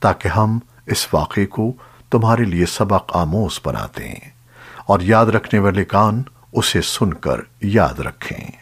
تاکہ ہم اس واقعے کو تمہارے لیے سبق آموز بنا دیں اور یاد رکھنے والے کان اسے سن کر یاد رکھیں۔